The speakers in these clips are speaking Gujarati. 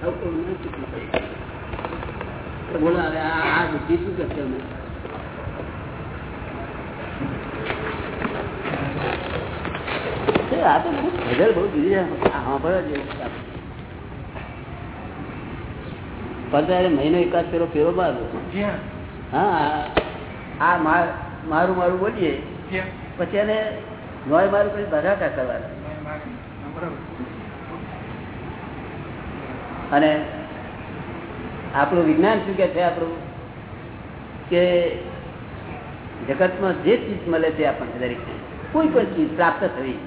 બોલો મહિનો એકાદ ફેરો ફેરો મારવો હા આ મારું મારું બોલીએ પછી એને નોય મારું પછી ભગાટા કરવાના અને આપણું વિજ્ઞાન શું કે છે આપણું? કે જગતમાં જે ચીજ મળે છે આપણને દરેક કોઈ પણ ચીજ પ્રાપ્ત થઈ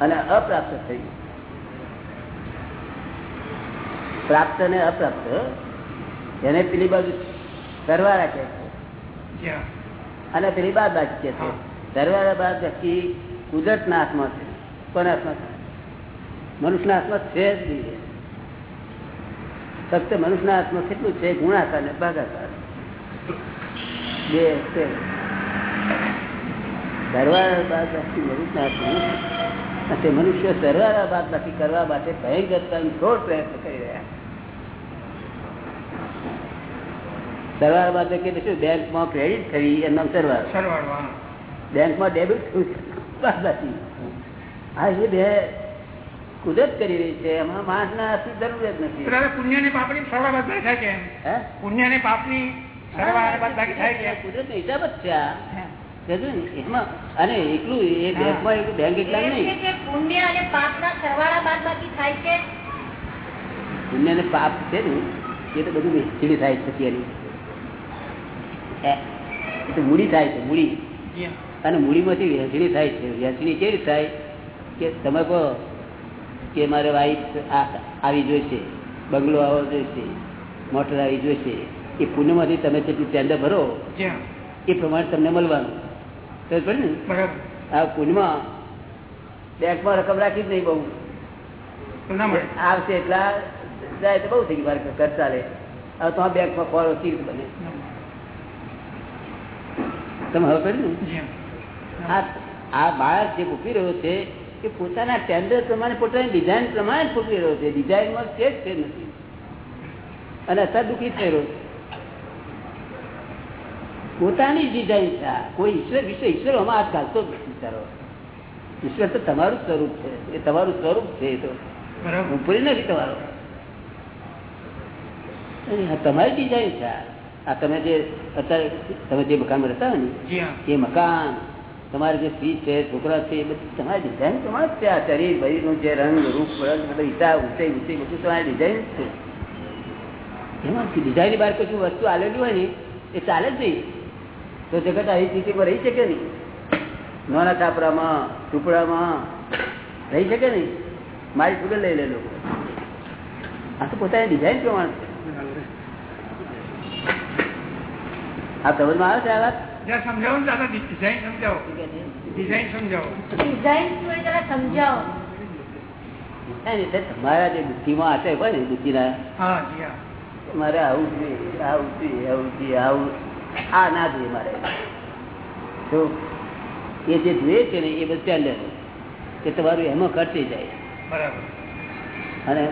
અને અપ્રાપ્ત થઈ. પ્રાપ્ત અને અપ્રાપ્ત એને પેલી બાજુ સરવાળા કે છે. અને પેલી બાદ બાકી કે છે. સરવાળા બાદ વ્યક્તિ કુદરત ના હાથમાં છે કોના હાથમાં મનુષ્યના હાથમાં છે જ નહીં. ફક્ત મનુષ્યના હાથમાં કેટલું છે? ગુણાકાર ને ભાગાકાર. બે છે. સરવાળા બાદ બાકી મનુષ્યના હાથમાં તે મનુષ્ય સરવાળા બાદ બાકી કરવા માટે ભયંકર થોડ પ્રયત્ન કરી રહ્યા સરવાળા બાદ બાકી શું? બેંકમાં ક્રેડિટ થવી એમ નામ સરવાળો. બેંકમાં ડેબિટ થયું બાદ બાકી હા એ બે કુદરત કરી રહી છે. એમાં માણસ ના જરૂર જ નથી. પુણ્યની પાપની સરવાળા બાદ થાય કે પુણ્યની પાપની સરવાળા બાદ થાય કુદરત હિસાબ જ છે એમાં અને એકલું એ બેંકમાં એક બેંક એટલા નહીં. પુણ્ય અને પાપ ના સરવાળા બાદ બાકી થાય છે? પુણ્ય ને પાપ છે ને એ તો બધું વેચડી થાય છે એની એ તો મૂડી થાય છે મૂડી. અને મૂડીમાંથી વહેંચણી થાય છે. વેચણી કેવી થાય? કે તમે કહો કે મારે વાઈફ આવી જોઈશે બંગલો આવવો જોઈશે મોટર આવી જોઈશે એ પુણ્યમાંથી તમે જેટલું ટેન્ડર ભરો એ પ્રમાણે તમને મળવાનું. પડે ને? આ પુણ્યમાં બેંકમાં રકમ રાખી જ નહીં બહુ. આવશે એટલા જાય તો બહુ થઈ ગયું ખર્ચ ચાલે. હવે તો બેંકમાં ખોરો સી બને. તમે હવે કર્યું આ બાળક જે મૂકી રહ્યો છે એ પોતાના ટેન્ડર પ્રમાણે પોતાની ડિઝાઇન પ્રમાણે ફૂટી રહ્યો છે. ડિઝાઇનમાં છે જ છે નથી? અને અત્યારે દુઃખી થઈ રહ્યો પોતાની ડિઝાઇન છે. કોઈ ઈશ્વર વિશે ઈશ્વર આમાં હાથ ઘાલતો જ વિચારો ઈશ્વર તો તમારું સ્વરૂપ છે. એ તમારું સ્વરૂપ છે એ તો. ઉપરી નથી તમારો. તમારી ડિઝાઇન છે આ. તમે જે અત્યારે તમે જે મકાનમાં રહેતા હોય ને એ મકાન તમારે જે ફી છે, છોકરા છે, એ બધી તમારી ડિઝાઇન તમારે છે આ શરીર બરીનું જે રંગ, રૂપ, રંગ, બધા હિસાબ ઊંચાઈ ઊંચાઈ બધું તમારી ડિઝાઇન છે. એમાં ડિઝાઇન બહાર કશું વસ્તુ આવેલી હોય ને, એ ચાલે જ નહીં. તો જગત આવી સ્થિતિમાં રહી શકે નહીં. નાના છાપરામાં, ટુકડામાં રહી શકે નહીં. મારી સુગર લઈ લે લોકો. આ તો પોતાની ડિઝાઇન પ્રમાણે આ સમજમાં આવે છે આ વાત? સમજાવો દાદા ડિઝાઇન સમજાવો. ડિઝાઇન સમજાવો. ડિઝાઇન શું એ જરા સમજાવો તમારા જે બુદ્ધિમાં હશે હોય ને બુદ્ધિ હા મારે આવું જોઈએ આવું જોઈએ આવું જોઈએ આવું આ ના જોઈએ મારે. તો એ જે જોઈએ છે ને એ બધું સ્ટેન્ડર્ડ કે તમારું એમાં ખર્ચી જાય. બરાબર. અને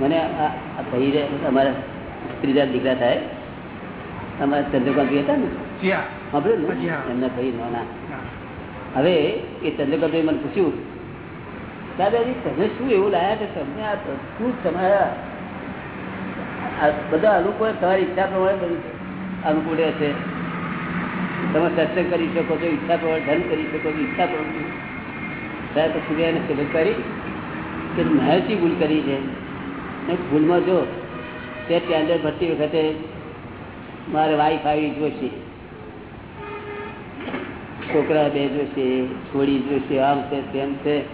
મને આ ભાઈ અમારા ત્રીજા દીકરા થાય. અમારા ચંદ્રકાંત હતા ને? સાંભળ્યું નાના હવે એ ચંદ્રકાંતભાઈ મને પૂછ્યું દાદાજી તમે શું એવું લાયા કે તમને આ બધું તમારા બધા અનુકૂળ તમારી ઈચ્છા પ્રમાણે બધું અનુકૂળ રહેશે તમે સત્સંગ કરી શકો છો ઈચ્છા પ્રમાણે ધન કરી શકો છો ઈચ્છા પ્રમાણે. ત્યારે પછી એને સિલેક્ટ કરી કે મહેરથી ભૂલ કરી છે? ભૂલમાં જો તે ટેન્ડર ભરતી વખતે મારે વાઈફ આવી જોશે. છોકરા બે જોશે, છોડી જોશે, આમ છે તેમ છે.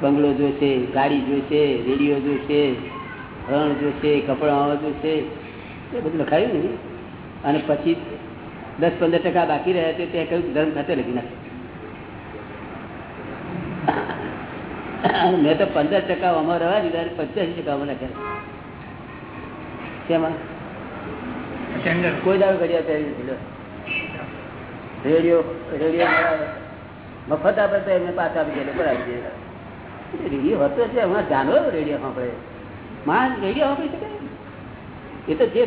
બંગલો જોશે, ગાડી જોશે, રેડિયો જોશે, રણ જોશે કપડાં જોશે. એ બધું લખાયું ને? અને પછી દસ પંદર ટકા બાકી રહ્યા તે તે કહ્યું ધર્મ ખાતે લખી નાખ્યું મેં તો પંદર ટકા અમારે દીધા પચાસી ટકા અમે લખ્યા શેમાં? કોઈ દાડો ઘડિયા પહેરી નથી રેડિયો રેડિયો મફત આપે તો એમને પાછા આપી દે બરાબર. રેડિયો હતો છે હમણાં જાનવર રેડિયો સાંભળે. માણસ રેડિયો વાપરી શકે? એ તો જે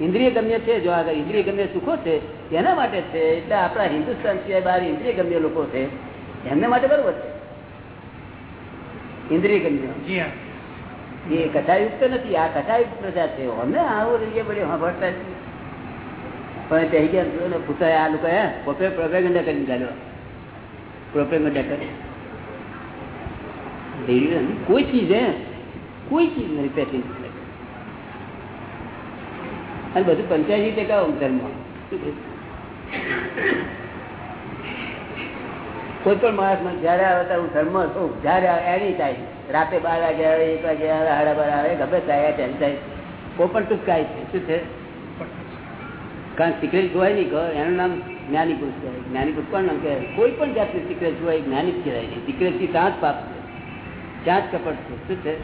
ઇન્દ્રિય ગમ્ય છે જો આગળ ઇન્દ્રિય ગમ્ય સુખો છે એના માટે છે. એટલે આપણા હિન્દુસ્તાન સિવાય બહાર ઇન્દ્રિય ગમ્ય લોકો છે એમને માટે બરોબર છે. ઇન્દ્રિય ગમ્ય. જી હા. એ કથાયુક્ત નથી, આ કથાયુક્ત પ્રજા છે. અમે આવું રહીએ બધી સાંભળતા પણ તે ગયા ને પૂછાય આ લોકો, હે પ્રોપેગંડા કરી ચાલ્યો પ્રોપેગંડા કરી. કોઈ ચીજ, હે. કોઈ ચીજ નહીં પેકિંગ અને બધું પંચ્યાસી ટકા ધર્મ કોઈ પણ માણસ મને જયારે આવે ત્યારે હું ધર્મ છું જયારે એની ટાઈમ રાતે બાર વાગે આવે, એક વાગે આવે, સાડા બાર આવે, ગમે થાય ટેન થાય કોઈ પણ ટૂંકાય છે. શું છે? કારણ સિક્રેટ જોવાય નહીં, ઘર, એનું નામ જ્ઞાની પુરુષ કહેવાય. જ્ઞાની પુરુષ કોણ નામ કહેવાય? કોઈ પણ જાતની સિક્રેટ જોવાય, જ્ઞાની જ કહેવાય નહીં. સિક્રેટથી ત્યાં જ પાપ છે. ત્યાં જ કપટ છે. શું છે?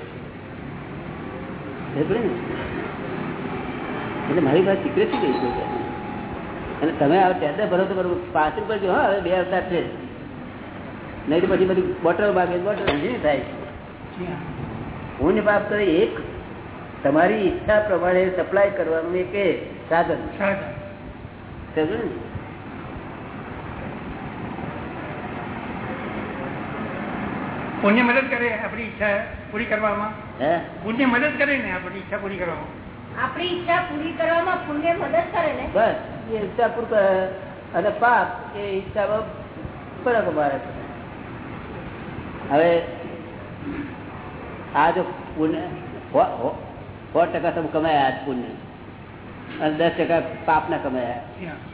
એટલે મારી પાસે સિક્રેટ ગઈ છે. અને તમે હવે ટેન્ડર ભરો તો બરોબર પાંચ રૂપિયા જો હા, હવે બે અવતાર છે. નહીં તો પછી બધી બોટલ ભાગે બોટલ થાય? પુણ્ય પાપ તો એક. તમારી ઈચ્છા પ્રમાણે સપ્લાય કરવાનું એક સાધન. સાધન. પુણ્ય મદદ કરે આપણી ઈચ્છા પૂરી કરવામાં? હે? પુણ્ય મદદ કરે ને આપણી ઈચ્છા પૂરી કરવામાં? આપણી ઈચ્છા પૂરી કરવામાં પુણ્ય મદદ કરે ને? બસ. એ ઈચ્છા પૂર અને પાપ એ ઈચ્છા બરાબર મારે હવે આ જો પુણ્ય સો ટકા તમે કમાયા આજ પુણ્ય. અને દસ ટકા પાપના કમાયા.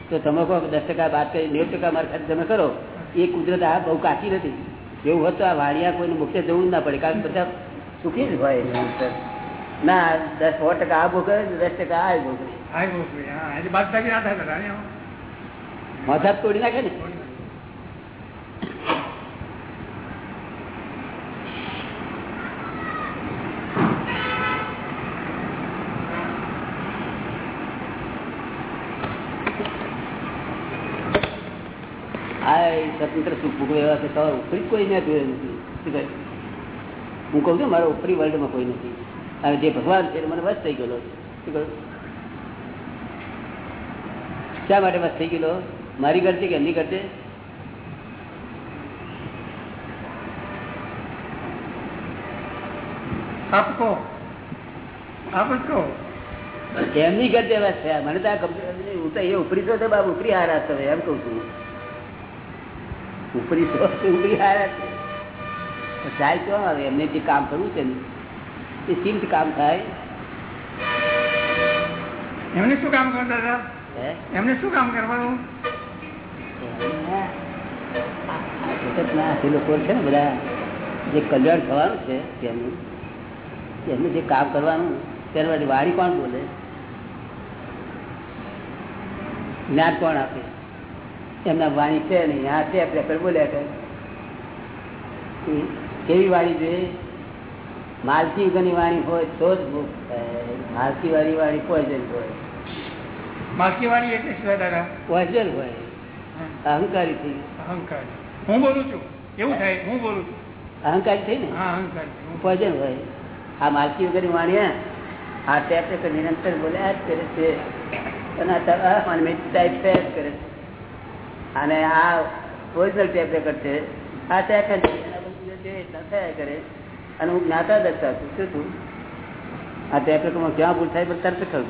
તો તમે કહો દસ ટકા બાદ કરી નેવું ટકા મારા ખાતે તમે કરો. એ કુદરત આ બહુ કાચી નથી. એવું હોત તો આ વાણિયા કોઈને મુખ્ય જવું જ ના પડે કારણ કે બધા સુખી જ હોય. ના દસ સો ટકા આ ભોગવે દસ ટકા આ ભોગવે. માથા તોડી નાખે ને. આ સ્વતંત્ર સુખ ભોગવે એવા છે તો ઉપરી કોઈ મેં જોયું નથી. હું કહું છું મારા ઉપરી વર્લ્ડમાં કોઈ નથી. અને જે ભગવાન છે મને વસ થઈ ગયેલો. શું શા માટે વસ થઈ ગયેલો? મારી કરશે કે એમની કરશે આપ કહો. આપ જ કહો. એમની છે મને તો આ કમ્પ્યુટર હું તો એ ઉપરી તો બાપ ઉપરી હારા તમે એમ કઉ છું. ઉપરી ઉપરી હારા છે. કેમ આવે એમને જે કામ કરવું છે એ ચિંત કામ થાય? એમને શું કામ કરતા હતા? એમને શું કામ કરવાનું? એ લોકો છે ને બધા જે કલ્યાણ થવાનું છે તેમનું એમનું જે કામ કરવાનું તેના માટે વાણી કોણ બોલે? જ્ઞાન કોણ આપે? એમના વાણી છે નહીં આ છે આપણે બોલ્યા કરે કેવી વાણી જોઈએ માલકી વગરની વાણી હોય તો જ માલકી વાળી વાણી પોઈઝન હોય. માલકીવાળી એટલે શું દાદા? પોઈઝન હોય. અહંકારી થઈ અહંકાર. હું બોલું છું. એવું થાય હું બોલું છું. અહંકારી થઈ ને? અહંકાર ભજન હોય. આ માલકી વગરની વાણી આ ટેપ નિરંતર બોલ્યા જ કરે છે. અને આ ટાઈપ કરે છે. અને આ ઓરિજિનલ ટેપ રેકર્ડ છે. આ ટેપ થયા કરે. અને હું જ્ઞાતા દર્શા છું. શું છું આ ટેપ રેકર્ડમાં ક્યાં ભૂલ થાય પણ તરત ખબર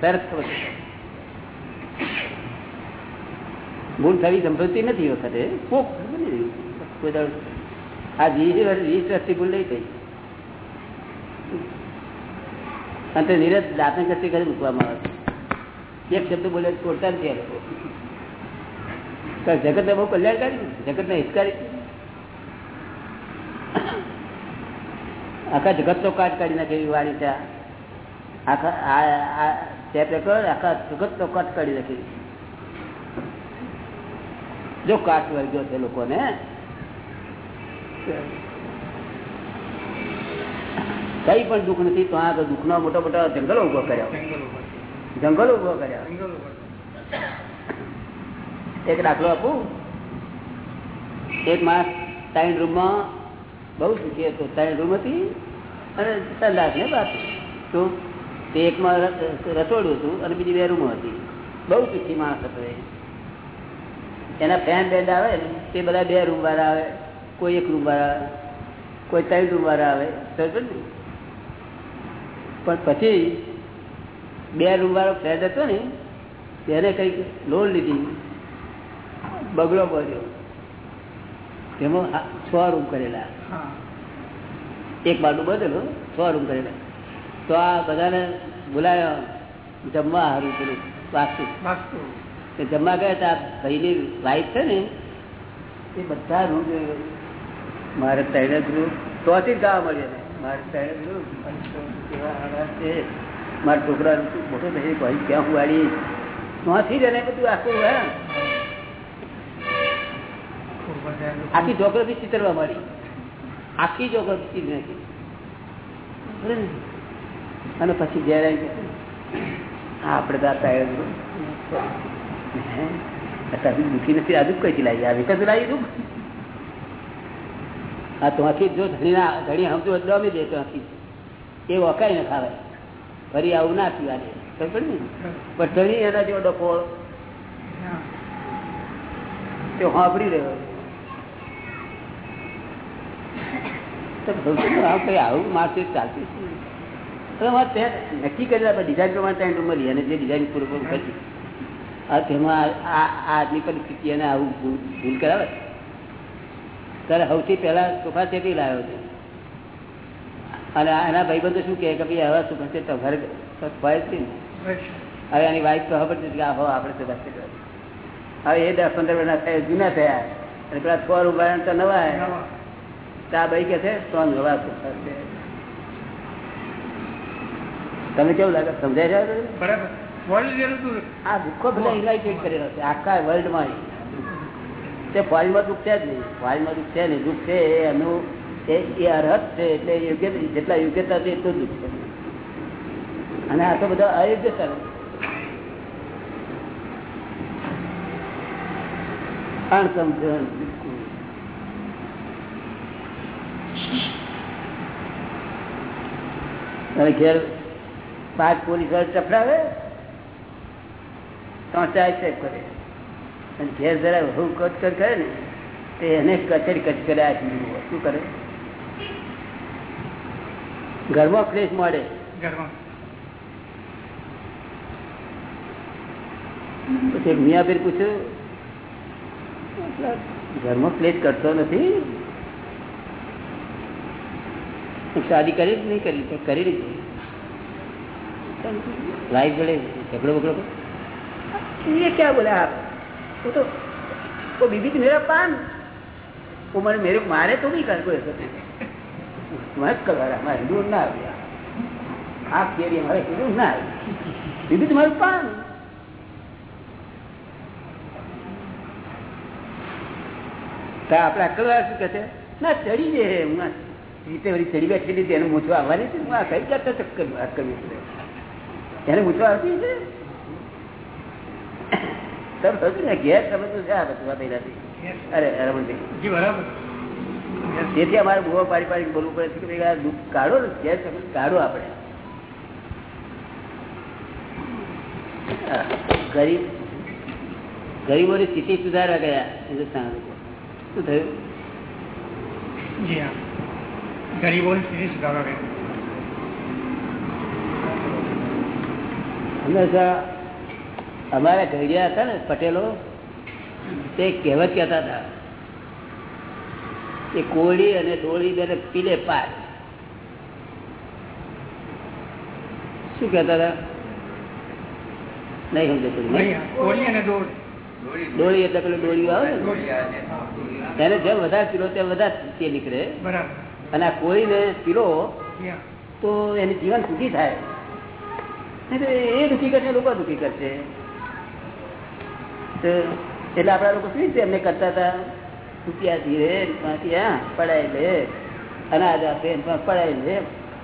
તરત ખબર ભૂલ થવી સંભવતી નથી વખતે. કોક. કોઈ દાડો. આ વીસ વર્ષ, વીસ વર્ષથી ભૂલ નહીં થઈ. અને તે નિરજ દાંતન કસ્તી કરી મૂકવામાં આવે. એક શબ્દ બોલે છોડતા નથી આ લોકો. કારણ ને બહુ કલ્યાણકારી જગત ને હિતકારી. આખા જગત નો કાટ કાઢી નાખે એવી વાણી છે. આખા રેકોર્ડ આખા જગત નો કટ કાઢી નાખે જો કાટ વર્ગ્યો છે લોકોને. કઈ પણ દુઃખ નથી તો આગળ દુઃખ નો મોટો મોટો જંગલો ઊભો કર્યો. જંગલ ઊભો કર્યા. એક દાખલો આપું. એક માસ ત્રણ રૂમમાં બહુ સુખી હતો. ત્રણ રૂમ હતી અને સંદાસ ને બાપ. તો તે એકમાં રસોડું હતું અને બીજી બે રૂમો હતી. બહુ સુખી માણસ હતો એના ફેન બેન્ડ આવે ને, તે બધા બે રૂમ વાળા આવે, કોઈ એક રૂમ વાળા આવે, કોઈ ત્રણ રૂમ વાળા આવે. સમજો ને પણ પછી બે રૂમ વાળો ફ્લેટ હતો ને તેને કંઈક લોન લીધી. બગડો પડ્યો. તેમાં છ રૂમ કરેલા. એક બાજુ બદલો છ રૂમ કરેલા. તો આ બધાને બોલાયો જમવા સારું પેલું વાસ્તુ. જમવા ગયા હતા ભાઈની વાઈફ છે ને એ બધા રૂમ. મારે ત્રણ જ રૂમ તોથી જ ગાવા મળ્યો મારે ત્રણ જ રૂમ. કેવા મારા છોકરા મોટો થઈ ભાઈ ક્યાં હું વાળી? ત્યાંથી જ એને બધું આખું હા. આખી જોગ્રાફી ચિતરવા મળી આખી જોગ્રાફી ચીજ નાખી. અને પછી જયારે હા આપણે આ દુઃખી નથી આજુ કઈ લાવી આ વિકત લાવી દુઃખ આ તો આખી જો ધણીના ધણી સમજો ડમી દે તો આખી. એ વકાઈ ન ખાવે. ફરી આવું ના પીવા દે ખબર ને? પણ ધણી એના જેવો ડકો તે સાંભળી રહ્યો તો કહું છું, આ કઈ આવું મારશે ચાલતું છે, નક્કી કરેલા ડિઝાઇન પ્રમાણે રૂમ મળી અને જે ડિઝાઇન પૂરું કરી તેમાં આ આજની પરિસ્થિતિ અને આવું ભૂલ કરાવે. ત્યારે સૌથી પહેલા સોફા સેટી લાવ્યો છે અને એના ભાઈબંધો શું કે ભાઈ, હવે સુખા છે તો ઘરે હોય જ નહીં હવે એની વાઈફ તો ખબર નથી કે આ હો, આપણે સુખા દસ હવે એ દસ પંદર વર્ષના થયા, જૂના થયા. અને પેલા છ રૂપિયા તો નવા ભાઈ કે છે? તો નવા તમે કેવું લાગે? સમજાય છે બરાબર. જેવું આ દુઃખો બધા ઇન્વાઇટેડ કરેલો છે. આખા વર્લ્ડમાં તે ફોરેનમાં દુઃખ છે જ નહીં. ફોરેનમાં દુઃખ છે નહીં દુઃખ છે એનું એ અરહત છે એટલે યોગ્ય જેટલા યોગ્યતા છે એટલું દુઃખ છે. અને આ તો બધા અયોગ્યતા છે. અણસમજણ બિલકુલ. અને ઘેર પાંચ પોલીસ ચપડાવે તો ચાય ચેક કરે. અને ઘેર જરા હું કચકર કરે ને તે એને કચેરી કચકરે આ શું કરે? ઘરમાં ફ્રેશ મળે. પછી મિયાબેન પૂછ્યું ઘરમાં ક્લેશ કરતો નથી? શાદી કરી જ નહીં કરી તો કરી લીધી લાઈફ જોડે ઝઘડો બગડો ये क्या बोला आप वो तो वो बीबी थी मेरा पान वो मैंने मेरे को मारे तो नहीं कर कोई ऐसा नहीं मत करवा रहा हमारे हिंदू ना आ गया आप कह रही हमारे हिंदू ना आ बीबी तुम्हारे पान તો આપણે અકલવાર શું કે છે ના ચડી જે હું આ રીતે વળી ચડી બેઠી લીધી એને મૂછવા આવવાની છે? આ કઈ જાતના ચક્કર વાત કરવી છે? એને મૂછવા આવતી છે તમે સમજો ને ઘેર સમજવું છે આ બધું આ પહેલાથી અરે રમણભાઈ બરાબર. તેથી અમારે બહુ પાડી પાડી બોલવું પડે છે કે ભાઈ આ દુઃખ કાઢો ને ઘેર સમજ કાઢો આપણે. ગરીબ ગરીબોની સ્થિતિ સુધારવા ગયા હિન્દુસ્તાન લોકો. શું થયું? જી હા. ગરીબોની સ્થિતિ સુધારવા હંમેશા અમારા ઘડિયા હતા ને પટેલો તે કહેવત કહેતા હતા કે કોળી અને ડોળી બેને પીલે પાર. શું કહેતા હતા? નહીં દોડ ડોળી. એટલે પેલું ડોળીઓ આવે ને? એને જેમ વધારે પીલો તેમ વધારે નીકળે. બરાબર. અને આ કોળીને પીલો તો એનું જીવન સુખી થાય. એ દુઃખી કરશે લોકો દુઃખી કરશે. એટલે આપણા લોકો શું રીતે એમને કરતા હતા? રૂપિયા ધીરે પડાય લે અનાજ આપે પડાય લે.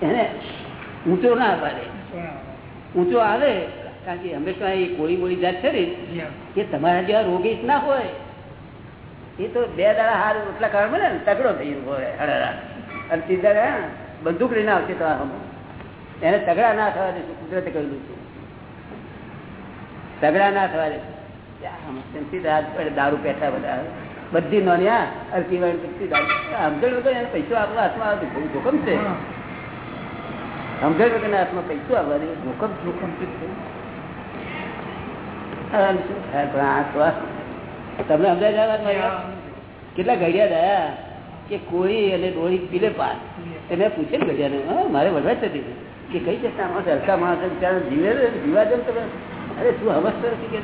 એને ઊંચો ના પાડે. ઊંચો આવે કારણ કે હંમેશા એ કોળી બોળી જાત છે ને એ તમારા જેવા રોગી ના હોય. એ તો બે દાડા હાર એટલા કારણ બને તગડો થઈ ગયો હોય હળહળા. અને સીધા બંદૂક લઈને આવશે તમારા એને તગડા ના થવા દેશું કુદરતે કહેલું છે. તગડા ના થવા દેશું દારૂ પેટા બધા. બધી નોનિયા અરકી બધી સમજણ વગર એને પૈસો આપવા હાથમાં આવે તો જોખમ છે. સમજણ વગર હાથમાં પૈસો આપવા દે જોખમ થાય? તમને સમજાય કેટલા ઘડિયા દયા કે કોળી અને ડોળી પીલે પાર. એને પૂછે ને ઘડિયાને મારે વડવા થતી કે કઈ જતા માણસ સરખા માણસ ત્યાં જીવે જીવા જેમ તમે. અરે શું અવસ્થા નથી કે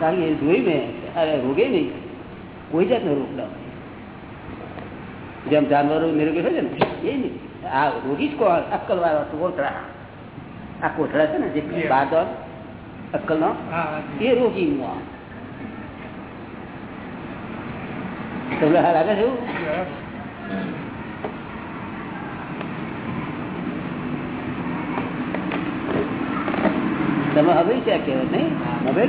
કારણ કે એ જોઈ મેં અરે રોગે નહીં. કોઈ જાતનો રોગ ના જેમ જાનવરો નિરોગી હોય છે ને એ નહીં. આ રોગી જ કોણ? અક્કલ વાળો કોઠરા આ કોઠરા છે ને જે બાદ અક્કલ નો એ રોગી નું તમને હા લાગે છે એવું? તમે હવે છે કેવાય નહીં હવે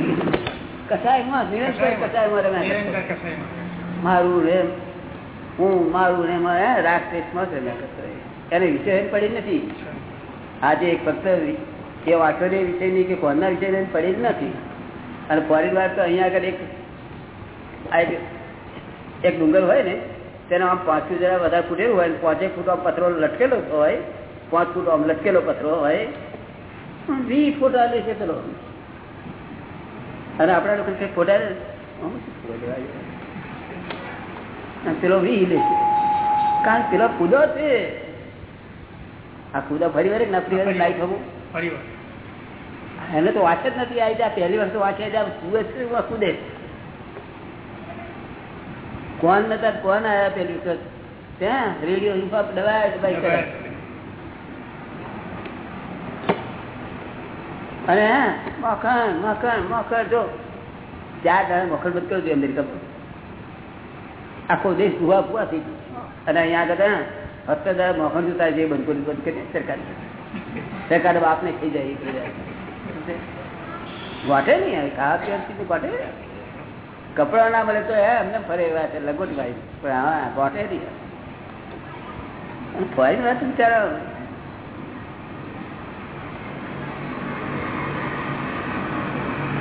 કસાયમાં નિરંતર કસાયમાં રમ્યા. મારું રે હું મારું રે મારે રાગ દેશમાં જ રમ્યા કરતો એને વિષય પડી નથી. આજે એક ફક્ત એ વાંચોને વિષયની કે કોના વિષય પડી જ નથી. અને પરિવાર તો અહીંયા આગળ એક એક ડુંગર હોય ને તેનો આમ પાંચું જરા વધારે ફૂટેલું હોય પાંચેક ફૂટ આમ પથરો લટકેલો હોય પાંચ ફૂટ આમ લટકેલો પથરો હોય વીસ ફૂટ આવે છે ચલો. અને આપણા લોકો ફોટા પેલો વી લે છે. કારણ પેલો કુદો છે. આ કુદો ફરી વાર ના ફરી વાર લાઈફ હમું એને તો વાંચે જ નથી આવી. જાય પહેલી તો વાંચે જાય કુદે. કોણ નતા, કોણ આવ્યા પેલી વખત ત્યાં રેડિયો હિપોપ દબાય દબાઈ કરે? અને મખણ મખણ મખણ, જો. ચાર દાડા મખણ બંધ કર્યું અમેરિકા આખો દેશ ભૂવા ભૂવા થઈ અને અહીંયા આગળ હસ્તે દાડા મખણ જોતા જે બંધ કર્યું બંધ કરી સરકાર? સરકાર બાપને થઈ જાય વાટે નહીં ખાવા પીવા સીધું વાટે કપડા ના મળે તો એમને ફરે એવા છે લગોટ ભાઈ. પણ હા વાટે નહીં. ફરી વાત બિચારા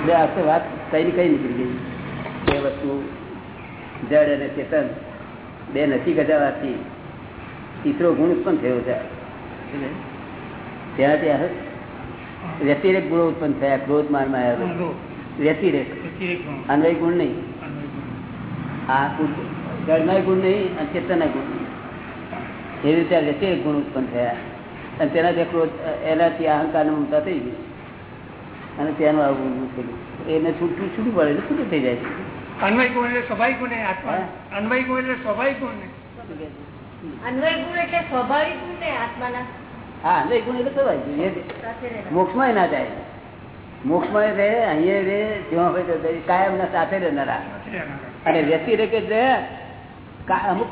બે હસ્તે વાત કઈ કઈ નીકળી ગઈ. બે વસ્તુ જડ અને ચેતન બે નથી ગજાવાથી તીસરો ગુણ ઉત્પન્ન થયો છે. ત્યાંથી વ્યતિરેક ગુણો ઉત્પન્ન થયા ક્રોધ માનમાં આવ્યો. વ્યતિરેક. અન્વય ગુણ નહીં. આ જળમય ગુણ નહીં અને ચેતનના ગુણ એવી રીતે વ્યતિરેક ગુણ ઉત્પન્ન થયા. અને તેનાથી ક્રોધ એનાથી અહંકાર મમતા થઈ ગઈ અને તેનું આવું થયેલું એને છૂટું છૂટું પડે છૂટું થઈ જાય છે. અન્વય ગુણ એટલે સ્વાભાવિક ગુણ આત્મા અન્વય ગુણ એટલે સ્વાભાવિક ગુણ અન્વય ગુણ એટલે સ્વાભાવિક ગુણ ને આત્માના. હા અન્વય ગુણ એટલે સ્વાભાવિક મોક્ષમાં ના જાય. મોક્ષમાં રે અહીંયા રે જ્યાં હોય તો કાયમ ના સાથે રહેનારા. અને વ્યતિરેક એટલે અમુક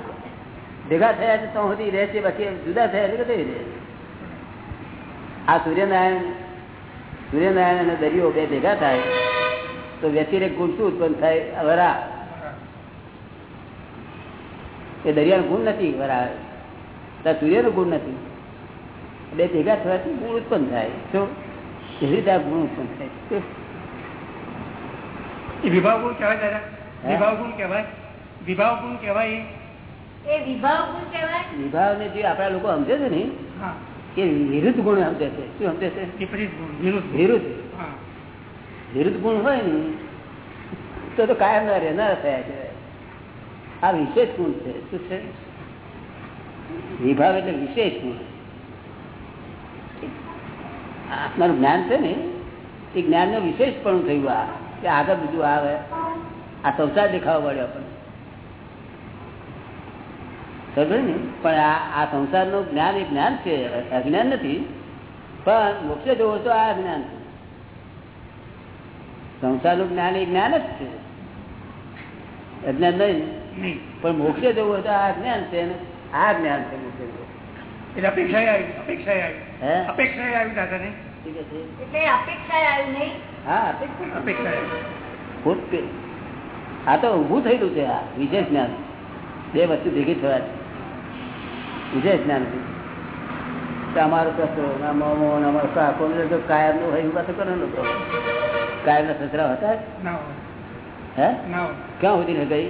ભેગા થયા તો સુધી રહે છે, બાકી જુદા થયા એટલે કઈ રહે આ સૂર્યનારાયણ સૂર્યનારાયણ અને દરિયો બે ભેગા થાય, તો વ્યતિરેક ગુણ શું ઉત્પન્ન થાય વરા. એ દરિયાનો ગુણ નથી, વરા. સૂર્યનો ગુણ નથી. બે ભેગા થવાથી ગુણ ઉત્પન્ન થાય. શું? રીતે આ ગુણ ઉત્પન્ન થાય વિભાવ ગુણ કહેવાય દાદા વિભાવ ગુણ કહેવાય? વિભાવ ગુણ કહેવાય વિભાવ ગુણ કહેવાય? વિભાવ ને જે આપડા લોકો સમજે છે ને એ વિરુદ્ધ ગુણ સમજે છે. શું સમજે છે? વિરુદ્ધ વિરુદ્ધ ગુણ હોય ને તો તો કાયમ ના રહેનાર થયા છે. આ વિશેષ ગુણ છે. શું છે? વિભાવ એટલે વિશેષ ગુણ. આત્માનું જ્ઞાન છે ને એ જ્ઞાનનું વિશેષ પણ થયું આ કે આગળ બીજું આવે. આ સંસાર દેખાવા પડ્યો આપણને. સમજે ને? પણ આ સંસારનું જ્ઞાન એ જ્ઞાન છે અજ્ઞાન નથી પણ મોક્ષે જોવો તો આ જ્ઞાન છે. સંસારનું જ્ઞાન એ જ્ઞાન જ છે. અજ્ઞાન નહીં પણ મોક્ષે જવું હોય તો આ જ્ઞાન છે આ જ્ઞાન છે મોક્ષે જવું. એટલે અપેક્ષા આવી અપેક્ષા આવી. અપેક્ષા આવી દાદા ને? ઠીક છે એટલે અપેક્ષા આવ્યું નહીં? હા અપેક્ષા આ તો ઉભું થયેલું છે આ વિશેષ જ્ઞાન. બે વસ્તુ ભેગી થયા વિશેષ જ્ઞાન અમારો કચરો અમારો કાકો તો કાયમનું હોય એવું પાછું કરે લોકો. કાયમ ના સસરા હતા? ના હે? ક્યાં સુધી ને ગઈ?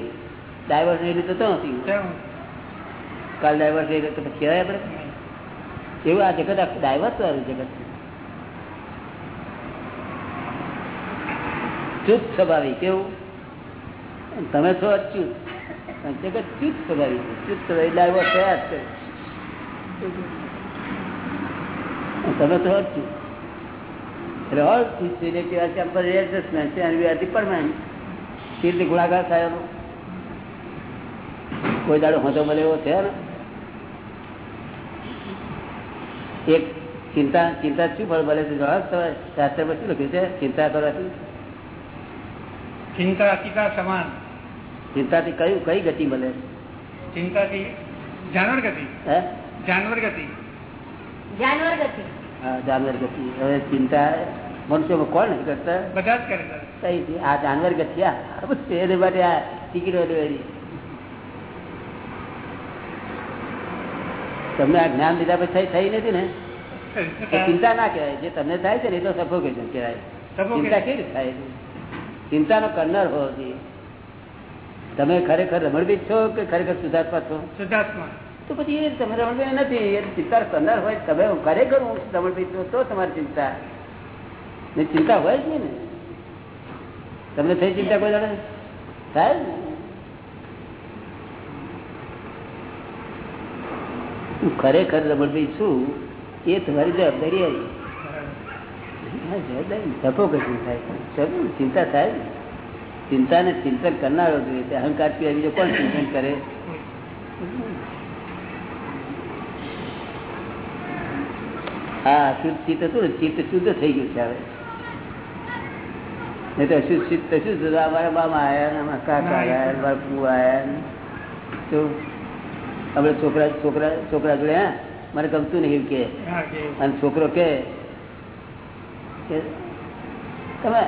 ડાયવર્સ નહીં લીધું તો નથી કાલ ડાયવર્સ લઈ તો પછી કહેવાય આપણે. એવું આ જગત આખું ડાયવર્સ વાળું જગત ચુત સ્વભાવી કેવું? તમે છો અચ્યુત. જગત ચુત સ્વભાવી છે. ચૂપ સ્વભાવી ડાયવર્સ થયા છે. તમે તો અચ્યુત. એટલે ઓલ સિલેક્ટિવ ટેમ્પરરી એડજસ્ટમેન્ટ છે અને વી આર ધી પરમાનન્ટ કેવી ગુણાકાર થાય એનો? કોઈ દાડો હોતો મળે એવો છે ને? એક ચિંતા ચિંતા શું ફળ મળે છે? જવાબ તમારે શાસ્ત્રમાં શું લખ્યું છે? ચિંતા કરવાથી. ચિંતા અતિતા સમાન? ચિંતાથી કયું કઈ ગતિ મળે? ચિંતાથી જાનવર ગતિ? હે? જાનવર ગતિ. જાનવર ગતિ. હા જાનવર ગતિ. હવે ચિંતા મનુષ્યમાં કોણ નથી કરતા? બધા જ કરે કઈ આ જાનવર ગતિ આ એને માટે આ ટિકિટો તમને આ જ્ઞાન લીધા પછી થઈ નથી ને? ચિંતા ના કહેવાય. જે તમને થાય છે ને એ તો સફોકેશન કહેવાય. ચિંતા કેવી થાય? ચિંતાનો કરનાર હોવો જોઈએ. તમે ખરેખર રમણબીજ છો કે ખરેખર સુધાર્થમાં છો? તો પછી એ તમે રમણબીજ નથી. એ ચિંતા કરનાર હોય. તમે ખરેખર હું રમણબીજ છું તો તમારી ચિંતા. ને ચિંતા હોય જ ને. તમને થઈ ચિંતા કોઈ જાણે થાય ને હું ખરેખર રમણભાઈ છું, એ તમારી જવાબદારી આવી. જવાબદારી સફોકેશન થાય? ચિંતા થાય ને. ચિંતા ને ચિંતન કરનારો જોઈએ અહંકાર સિવાય બીજો કોણ ચિંતન કરે? હા, અશુદ્ધ ચિત્ત હતું ને, ચિત્ત શુદ્ધ થઈ ગયું છે હવે. નહીં તો અશુદ્ધ ચિત્ત શું? અમારા આયા ને, અમારા કાકા આવ્યા બાપુ ફૂ આયા તો આપણે છોકરા છોકરા છોકરા જોડે હા મને ગમતું નહીં કે. અને છોકરો કે તમે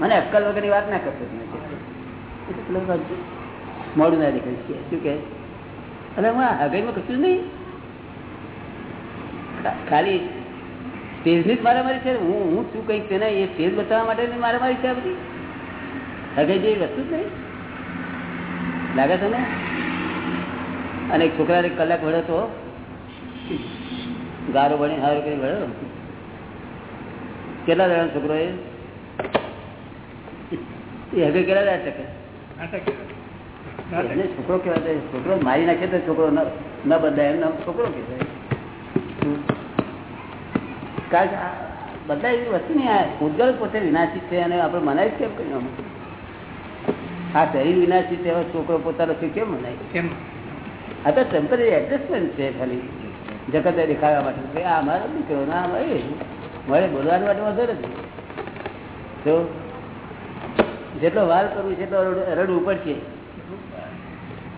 મને અક્કલ વગરની વાત ના કરશો તમે મોડું ના દેખાય છે શું કે? અને હું હગાઈમાં કશું જ નહીં. ખાલી સ્ટેજની જ મારામારી છે. હું હું શું કંઈક છે ને એ સ્ટેજ બતાવવા માટે મારામારી છે આ બધી? હગાઈ જેવી વસ્તુ જ નહીં. લાગે તને અને એક છોકરાને કલાક ભણ્યો તો ગારો ભણી હારો કરી ભણ્યો કેટલા જણા છોકરો એ હવે કેટલા દાડા ટકે છોકરો કહેવાય છે. છોકરો મારી નાખે તો છોકરો ન બદલાય. એમ નામ છોકરો કહેવાય. કારણ કે બધા એવી વસ્તુ નહીં. આ પૂતગલ પોતે વિનાશી છે અને આપણે મનાય કેમ અમુક આ શરીર વિનાશી છે છોકરો પોતાનો છે કેમ મનાય? કેમ? આ તો ટેમ્પરરી એડજસ્ટમેન્ટ છે ખાલી. જગતે દેખાડવા માટે. કે આ અમારો દીકરો ના અમારે મારે બોલવાનું માટે વધુ નથી. તો જેટલો વાર કરવું છે એટલો રડ- રડવું પડશે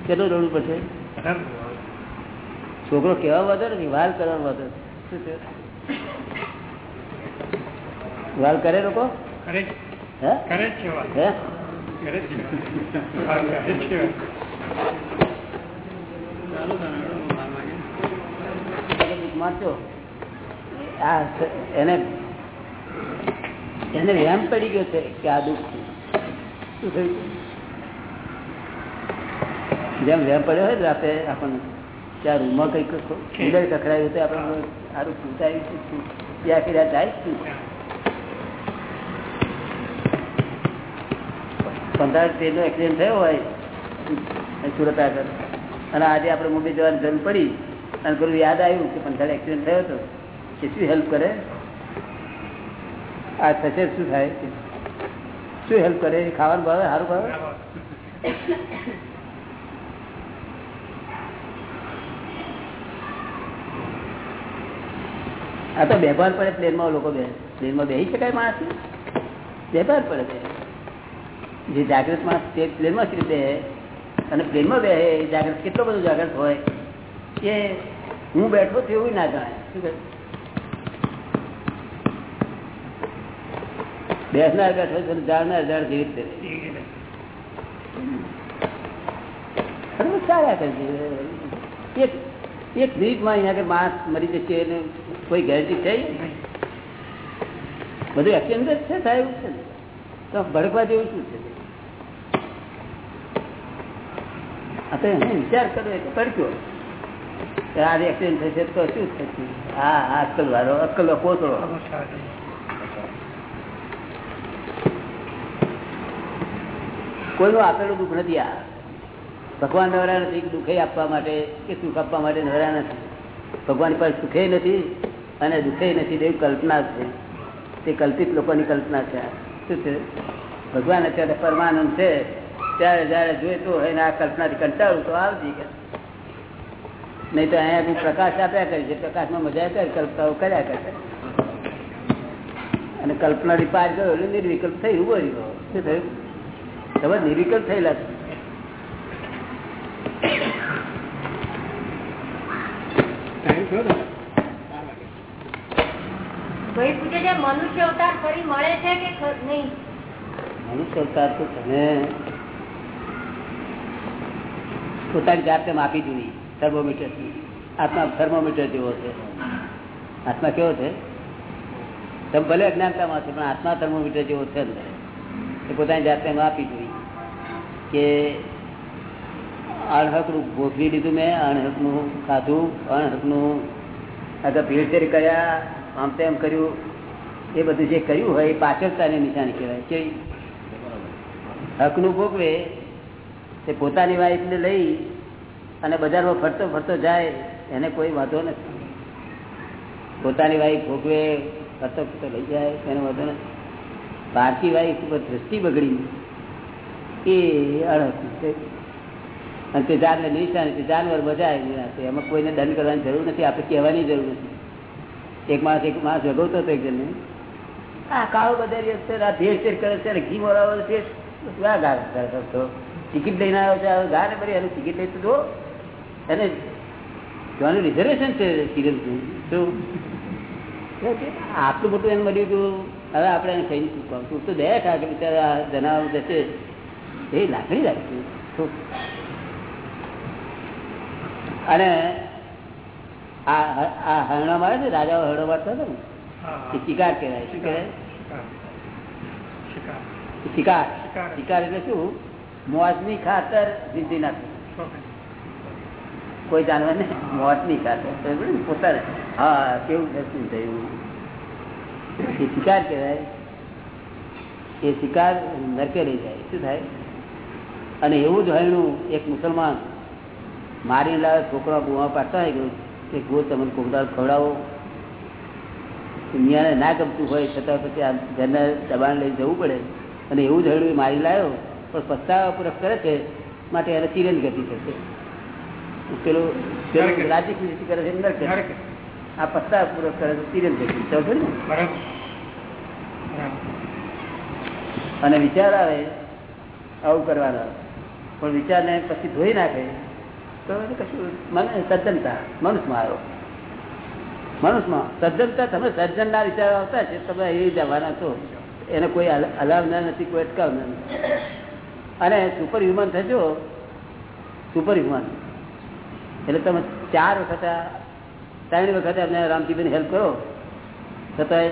કેટલું રડવું પડશે છોકરો કેવા વધુ નથી વાર કરવા વધુ વાર કરે લોકો? કરે હે? કરે છે હે? કરે છે એને એને પડી ગયો છે કે આ દુઃખ જેમ વ્યાયામ પડ્યો હોય રાતે આપણને ત્યાં રૂમમાં કંઈક ઉદર કકડાયું તો આપણે સારું પૂછાયું છે ત્યાં કર્યા જાય શું પંદર ટ્રેનનો એક્સિડન્ટ થયો હોય સુરત આગળ. અને આજે આપણે મુંબઈ જવાની જરૂર પડી અને પેલું યાદ આવ્યું કે પંદર એક્સિડન્ટ થયો હતો કે શું હેલ્પ કરે? આ થશે શું થાય? શું હેલ્પ કરે? ખાવાનું ભાવે? સારું ભાવે? આ તો બેભાર પડે પ્લેનમાં લોકો બે પ્લેનમાં બેસી શકાય માણસ? બેભાર પડે જે જાગૃત માણસ તે પ્લેનમાં જ બે અને પ્લેનમાં બે જાગૃત, કેટલો બધો જાગૃત હોય કે હું બેઠો છું એવું ના જાણે શું કહે? બેસનાર બેઠો છે જાણનાર જાણ જીવિત એક એક મિનિટમાં અહીંયા આગળ મરી જશે એને કોઈ ગેરંટી છે બધું એક્સિડન્ટ જ છે સાહેબ. છે ને તો ભડકવા જેવું શું છે આ તો એને વિચાર કર્યો એટલે ભડક્યો કે આ એક્સિડન્ટ થશે તો શું થશે? હા અક્કલ વાળો અક્કલ કોતરો. કોઈનું આપેલું દુઃખ નથી આ. ભગવાન નવરા નથી દુઃખે આપવા માટે કે સુખ આપવા માટે નવરા નથી. ભગવાન પાસે સુખે નથી અને દુઃખે નથી એવી કલ્પના છે. તે કલ્પિત લોકોની કલ્પના છે. શું છે? ભગવાન અત્યારે પરમાનંદ છે. ત્યારે જયારે જોઈતું હોય ને આ કલ્પનાથી કંટાળું તો આવતી કે. નહીં તો અહીંયા પ્રકાશ આપ્યા કરી છે પ્રકાશમાં મજા કરે કલ્પનાઓ કર્યા કરે. અને કલ્પનાથી પાર ગયો એટલે નિર્વિકલ્પ થઈ ઊભો રહ્યો. શું થયું? તમે નિર્વિકલ્પ થયેલા ભાઈ પૂછે છે મનુષ્ય અવતાર ફરી મળે છે કે નહીં? મનુષ્ય અવતાર તો તમે પોતાની જાતે માપી દીધી થર્મોમીટર આત્મા થર્મોમીટર જેવો છે. આત્મા કેવો છે? તમે ભલે અજ્ઞાનતામાં છે પણ આત્મા થર્મોમીટર જેવો છે અંદર. એ પોતાની જાતે માપી દીધી કે અણહકનું ભોગવી લીધું મેં, અણહકનું ખાધું, અણહકનું આગળ ભીડતેર કર્યા, આમ તેમ કર્યું. એ બધું જે કર્યું હોય, એ પાછળતાની નિશાની કહેવાય. કે હકનું ભોગવે તે પોતાની વાઈફને લઈ અને બજારમાં ફરતો ફરતો જાય, એને કોઈ વાંધો નથી. પોતાની વાઈફ ભોગવે, ફરતો ફરતો લઈ જાય, એને વાંધો નથી. ભારતી વાઈફ ઉપર દ્રષ્ટિ બગડી એ અડક છે જાનને નિશાની, તે જાનવર બજાય એમાં કોઈને દંડ કરવાની જરૂર નથી આપણે કહેવાની જરૂર નથી. એક માણસ એક માણસ જગવતો હતો એક જણને. આ કાળો બજારી હશે આ ભેળ કરે છે ઘી મોરાવો છે. આ ગા કરતો ટિકિટ લઈને આવ્યો છે ગાને ભરી એનું ટિકિટ લઈ તો જો એને જોવાનું રિઝર્વેશન છે સિરિયલ શું આટલું મોટું એને મળ્યું હતું હવે આપણે એને કહીને શું કહું તું તો દયા ખા કે બિચારા જનાવર જશે. એ લાગણી લાગતી અને આ આ હરણા મારે છે રાજાઓ હરણો મારતા હતા ને? એ શિકાર કહેવાય શું કહેવાય? શિકાર. શિકાર. શિકાર એટલે શું? મોજની ખાતર જિંદગી નાખવી કોઈ જાણવા ને? મોજની ખાતર. પોતાને. હા, કેવું શું થયું. એ શિકાર કહેવાય. એ શિકાર નરકે રહી જાય. શું થાય? અને એવું જ હરણું એક મુસલમાન મારીને લાવે છોકરા ગુવા પાડતા હોય કે ગો તમને કોકદાર ખવડાવો. દુનિયાને ના ગમતું હોય, છતાં પછી આ ઘરના દબાણ લઈ જવું પડે. અને એવું જ એ મારી લાવ્યો પણ પસ્તાવા પૂરક કરે છે માટે એને ચિરન ગતિ થશે પેલું પેલું રાજી ખુશી કરે છે અંદર. આ પસ્તાવા પૂરક કરે છે ચિરન ગતિ સમજો ને? અને વિચાર આવે આવું કરવાનો. પણ વિચારને પછી ધોઈ નાખે તો કશું મને સજ્જનતા મનુષ્યમાં આવ્યો. મનુષ્યમાં સજ્જનતા તમે સજ્જનના વિચાર આવતા છે તમે એ જવાના છો. એને કોઈ હલ- હલાવનાર નથી કોઈ અટકાવનાર નથી. અને સુપર હ્યુમન થજો સુપર હ્યુમન એટલે તમે ચાર વખત ત્રણ વખત અમને રામજીબેન હેલ્પ કરો છતાંય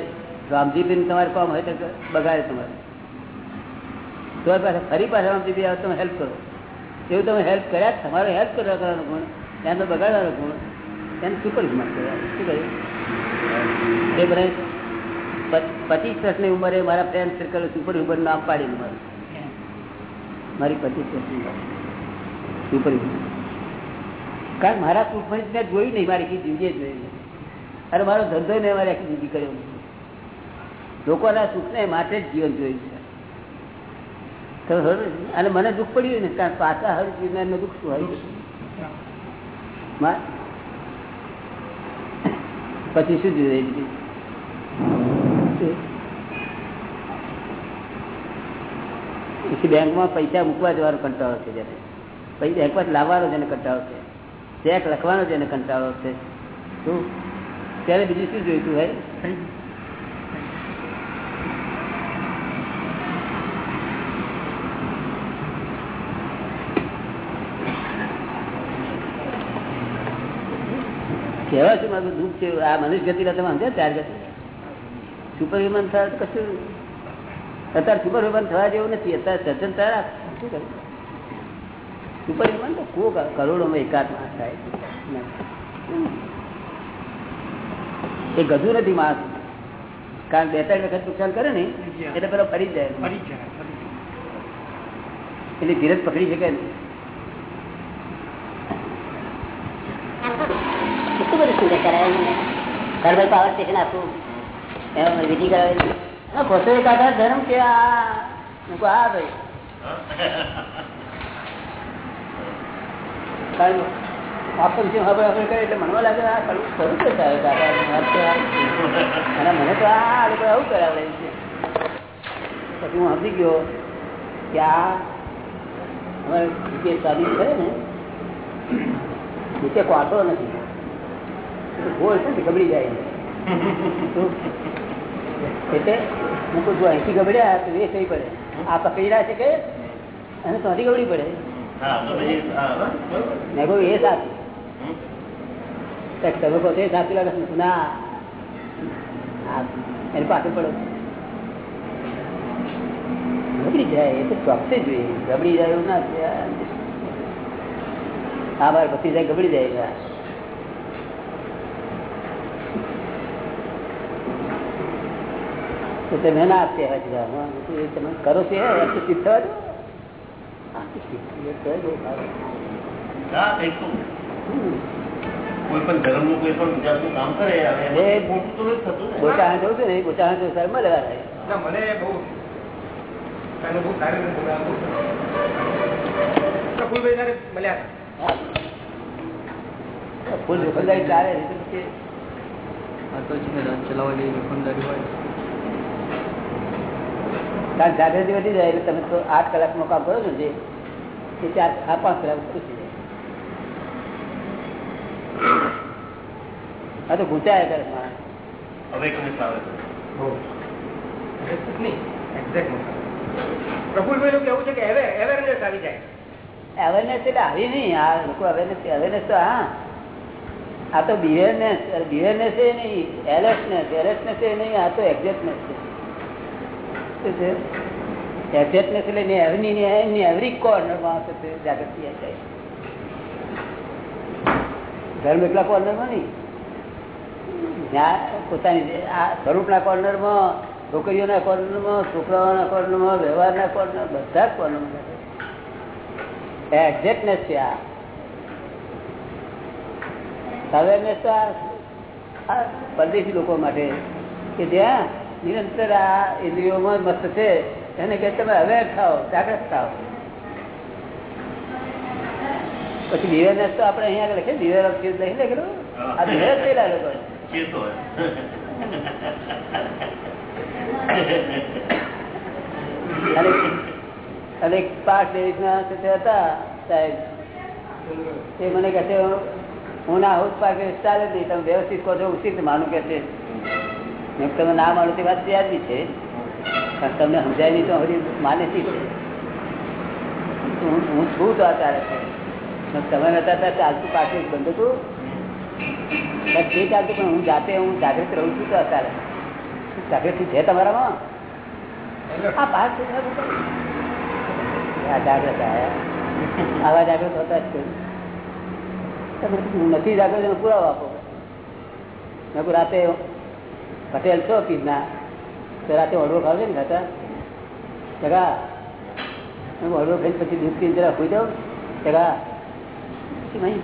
રામજીબેન તમારે કામ હોય તો બગાડે તમારે. તો પાછા ફરી પાછા રામજીભાઈ આવે તમે હેલ્પ કરો. એવું તમે હેલ્પ કર્યા તમારે હેલ્પ કરવા કરવાનો ગુણ એનો બગાડવાનો ગુણ એને સુપર હ્યુમન કર્યા શું કહ્યું? એ બધા પચીસ વર્ષની ઉંમરે મારા ફ્રેન્ડ સર્કલ સુપર હ્યુમન નામ પાડી મારું. મારી પચીસ કારણ મારા સુખમાં મેં જોયું નહીં, મારી આખી જિંદગી જોઈ અરે મારો ધંધો ને મારી આખી જિંદગી કર્યો. લોકોના સુખને માટે જ જીવન જોયું છે. અને મને દુઃખ પડ્યું ને કારણ પાછા હર જીવન દુઃખ શું મા- પછી શું જોઈએ બીજું? પછી બેંકમાં પૈસા મૂકવા જવાનો કંટાળો છે જેને. પછી બેંકમાં લાવવાનો જેને કંટાળો છે. ચેક લખવાનો જેને કંટાળો છે. શું? ત્યારે બીજું શું જોઈતું ગયું. કહેવા શું મારું દુઃખ છે? આ મનુષ્ય ગતિ તમે સમજે ચાર ગતિ સુપર હ્યુમન થાય કશું અત્યારે સુપર હ્યુમન થવા જેવું નથી. અત્યારે સજ્જન થયા. શું કરે સુપર હ્યુમન તો કો કરોડોમાં એકાદ માણસ થાય. એ ગધું નથી માસ. કારણ બે ત્રણ વખત નુકસાન કરે ને એટલે પેલો ફરી જાય. એટલે ધીરજ પકડી શકે ને. કેટલું બધું સુંદર કરાવે ભાઈ પાવર સ્ટેશન આપવું. એમાં વિધિ કરાવે એક આધાર ધર્મ કે આ ભાઈ. હવે કે કરાવે છે. ને નીચે ક્વાટો નથી. ગોળ છે ગબડી જાય એટલે હું કહું છું અહીંથી ગબડ્યા તો એ થઈ પડે. આ પકડી રહ્યા છે કે? અને ત્યાંથી ગબડી પડે. મેં કહું એ સાચું. તમે કહો એ સાચું લાગે ના. એની પાછળ પડો. ગબડી જાય એ તો ચોકસે જોઈએ. ગબડી જાય એવું ના. આ બાર પછી જાય ગબડી જાય. તો તમે ના એ તમે કરો છો ચિત્ત થવા દો. કોઈ પણ ધર્મનું કોઈ કામ કરે મને બહુ મળ્યા. ફૂલ ચાલે તો પછી આ તો છે રાજ ચલાવવાની જોખમદારી હોય. કારણ જાગૃતિ વધી જાય એટલે તમે તો આઠ કલાકનું કામ કરો છો જે એ ચાર આ પાંચ કલાક પૂછી જાય આ તો ગુંચાયા કરે માણસ. કેવું છે કે aware- આવી જાય. અવેરનેસ એટલે આવી નહીં આ લોકો અવેરનેસ અવેરનેસ તો હા. આ તો બિહેરનેસ બિહેરનેસ એ નહીં એલર્ટનેસ એલર્ટનેસ એ નહીં આ તો એક્ઝેક્ટનેસ છે. શું છે એક્ઝેક્ટનેસ એટલે ને એવરી ને એની એવરી કોર્નરમાં કોર્નર બધા જ કોર્નરમાં એક્ઝેક્ટનેસ છે આ. અવેરનેસ તો આ પરદેશી લોકો માટે કે જ્યાં નિરંતર આ ઇન્દ્રિયોમાં મસ્ત છે. એને કે તમે અવેર થાઓ જાગ્રત થાઓ. પછી દિવેરનેસ તો આપણે અહીંયા આગળ લખીએ દિવેર ઓફ લખી લખેલું આ દિવેર જ થયેલા લોકો. અને પાંચ તે હતા સાહેબ. તે મને કહે છે હું ના આવું પાક ચાલે નહીં. તમે વ્યવસ્થિત કહો છો ઉચિત માનું કે છે. તમે ના માનો તે વાત વ્યાજબી છે. તમને સમજાય નહીં તો હજી માને શી હું હું છું તો આ તમે નતા ત્યાં ચાલતું પાછું બંધ હતું. બસ જે ચાલતું પણ હું જાતે હું જાગૃત રહું છું તો અત્યારે. જાગૃતિ છે તમારામાં? આ પાસ જાગૃત આવા જાગૃત હોતા જ કોઈ. તમે નથી જાગૃત પુરાવો આપો. મેં રાતે પટેલ છો પીરના તો રાતે હળવો ખાવ છે ને ખાતા? જગા હું હળવો ખાઈને પછી દૂધ પીને જરા ખોઈ જાઉં? પછી ભાઈ?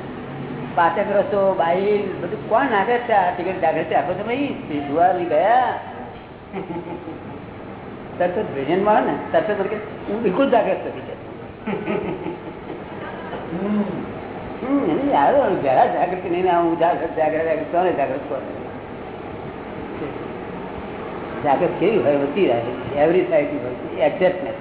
પાચક રસ્તો બાઈ બધું કોણ નાખે છે? આ ટિકિટ જાગૃતિ આપો તો ભાઈ જોવા નહીં ગયા? તરત જ બ્રિલિયન્ટમાં ને, તરત જ હું બિલકુલ જાગૃત નથી. યાર જરા જાગૃતિ નહીં હું જાગૃત જાગૃત કોને જાગૃત કોને જાગૃત કેવી હોય? વધતી રહે એવરી સાઈડ હોય એક્ઝેક્ટનેસ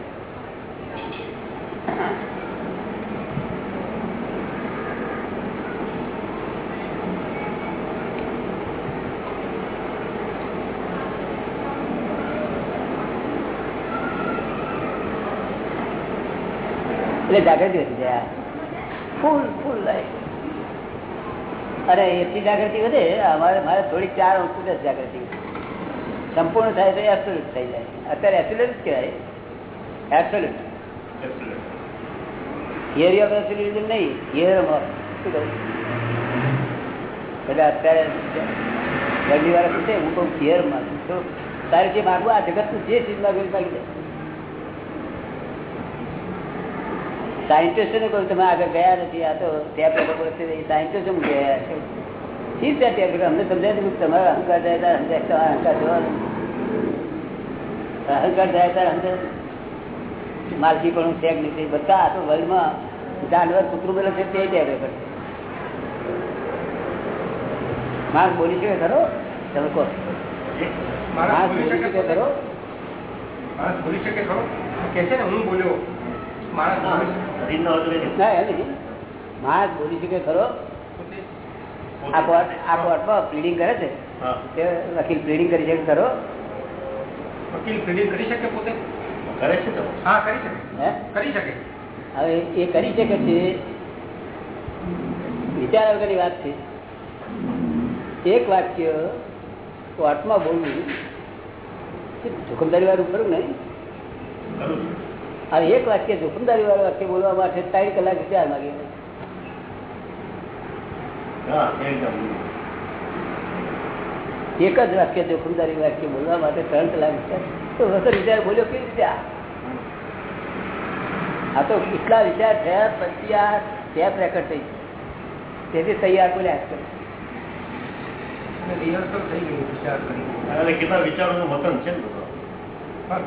એટલે જાગૃતિ વધી જાય ફૂલ ફૂલ લાઈફ. અરે એટલી જાગૃતિ વધે? અમારે મારે થોડીક ચાર અંશ દસ જાગૃતિ. સંપૂર્ણ થાય તો એબ્સોલ્યુટ થઈ જાય. અત્યારે એબ્સોલ્યુટ કહેવાય. એબ્સોલ્યુટ થિયરી ઓફ એબ્સોલ્યુટિઝમ નહીં થિયરમ ઓફ શું કહું? એટલે અત્યારે પહેલી વાર પૂછે હું કહું થિયરમાં તો તારે જે માગવું, આ જગતનું જે ચીજ માગવું માગી જાય. સાયન્ટિસ્ટને કહું, તમે આગળ ગયા નથી, આ તો ત્યાં એ સાયન્ટિસ્ટો ગયા છે શી છે ત્યાં અમને સમજાય છે તમારો અહંકાર જાય ત્યારે સમજાય તમારો અહંકાર જવાનો અહંકાર જાય ત્યારે સમજાય માલકી પણ છે કે બધા આ તો વર્લ્ડમાં જાનવર કૂતરું પેલો છે તે રેકોર્ડ માણસ બોલી શકે ખરો? તમે કહો. માણસ બોલી શકે ખરો? માણસ બોલી શકે ખરો? કે છે ને હું બોલ્યો. માણસ બોલી શકે ખરો પોતે આ કોર્ટ આ કોર્ટમાં પ્લીડિંગ કરે છે. તે વકીલ પ્લીડિંગ કરી શકે ખરો? વકીલ કરી શકે પોતે? કરે છે તો. હા કરી શકે. હે? કરી શકે. હવે એ કરી શકે છે. વિચાર વગરની વાત છે. એક વાક્ય કોર્ટમાં બોલવું જોખમદારી વાળું ખરું ને હવે એક વાક્ય જોખમદારી વાળું વાક્ય બોલવા માટે ત્રણ કલાક વિચાર એકદમ એક જ વાક્ય જોખમદારી વાક્ય બોલવા માટે ત્રણ કલાક તો વખત વિચાર બોલ્યો કેવી રીતે આ? તો કેટલા વિચાર થયા પછી આ ટેપ રેકર્ડ થઈ તેથી તૈયાર બોલ્યા કરે. અને રિહર્સલ થઈ ગયું વિચાર કરી અને કેટલા વિચારોનું મતન છે ને બધું.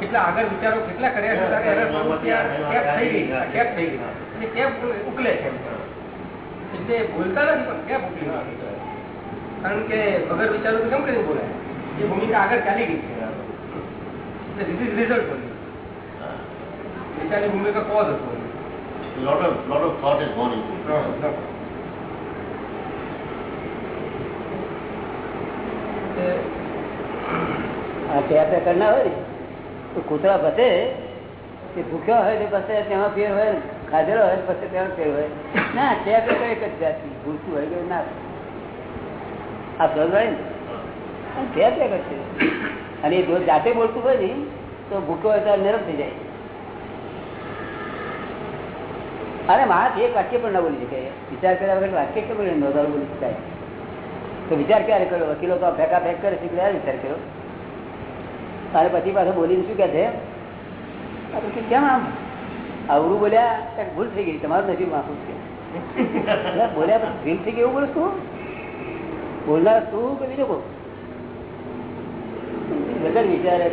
કેટલા આગળ વિચારો કેટલા કર્યા ઉકલે છે એટલે બોલતા નથી પણ ક્યાં ગઈ. કારણ કે વગર વિચારો કેમ કરીને બોલાય એ ભૂમિકા આગળ ચાલી ગઈ છે ધીસ ઇઝ રિઝલ્ટ બન્યું. વિચારની ભૂમિકા કોઝ હતો lot of lot of thought is gone into it. આ ત્યાં રેકર્ડ ના હોય ને તો કૂતરા ફસે કે ભૂખ્યો હોય તો પછી તેમાં ફેર હોય ને ખાધેલો હોય તો પછી તેમાં ફેર હોય. ના ટેપ તો એક જ જાતિ ભૂલતું હોય કે ના આ સમજ હોય ને? આ ટેપ કરશે અને એ જો જાતે બોલતું હોય ને, તો ભૂખ્યો હોય તો નરમ થઈ જાય. અરે માણસ એક વાક્ય પણ ના બોલી શકે. વિચાર કર્યા વગર વાક્ય કે બોલે? નોંધાવું બોલી શકાય. તો વિચાર ક્યારે કર્યો? વકીલો તો ફેંકા ફેંક કરે છે વિચાર કર્યો? અને પછી પાછો બોલીને શું કે છે? કેમ આમ અવરું બોલ્યા ભૂલ થઈ ગઈ તમારું નથી માફું છે બોલ્યા ભૂલ થઈ ગયું બોલું શું બોલનાર શું કે બીજો વગર વિચારે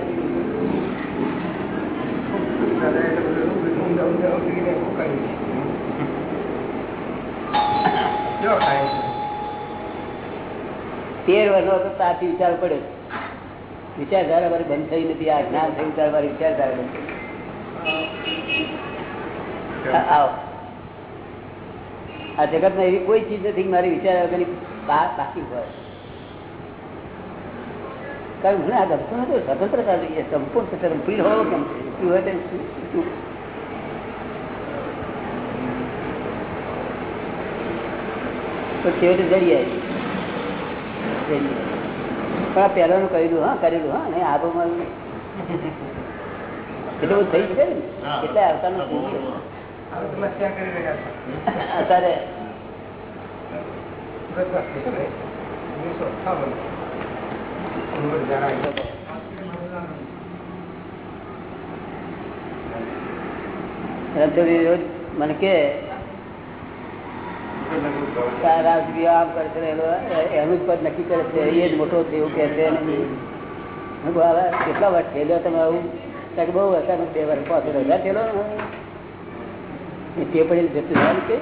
તેર વર્ષો તો ત્યારથી વિચાર પડ્યો વિચારધારા મારી બંધ થઈ નથી આ જ્ઞાન થઈ વિચાર મારી વિચારધારા બંધ થઈ. આ- આવો. આ જગતમાં એવી કોઈ ચીજ નથી મારી વિચાર બાકી હોય. કારણ મને આ ગમતું નથી સ્વતંત્રતા જોઈએ સંપૂર્ણ ફ્રી હોવો કેમ? શું હોય તો છેવટે જડી આવી પણ પહેલાનું કરેલું હા કરેલું, હા ને આબોમાં એટલું બધું થઈ શકે એટલે આવતા છો. અત્યારે છે રોજ મને કે આ આમ કરે છે એનો જ પદ નક્કી કરે છે એ જ મોટો થયું કે છે કેટલા વર્ષ થયેલો તમે આવું? બહુ અચાનક બે વર્ષ પાંચ રજા થયેલો. તે પડી જતું જવાનું કે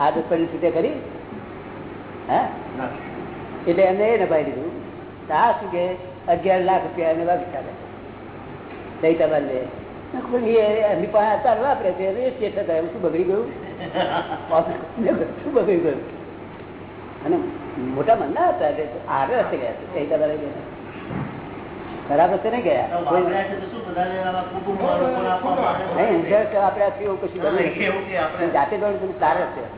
આદત પડી છૂટે કરી, હા? એટલે એમને એ નભાઈ દીધું. આ શું કે અગિયાર લાખ રૂપિયા એને વાગી ચાલે. દઈ તમારે એમની પાસે અત્યારે વાપરે છે. એ છતાં એમ શું બગડી ગયું? શું બગડી ગયું? અને મોટા મંદા હતા તે આગળ રસ્તે ગયા દઈ તમારે ગયા ખરાબ હશે નહીં ગયા આપણે ના, કે જાતે દોડ તારે હતા.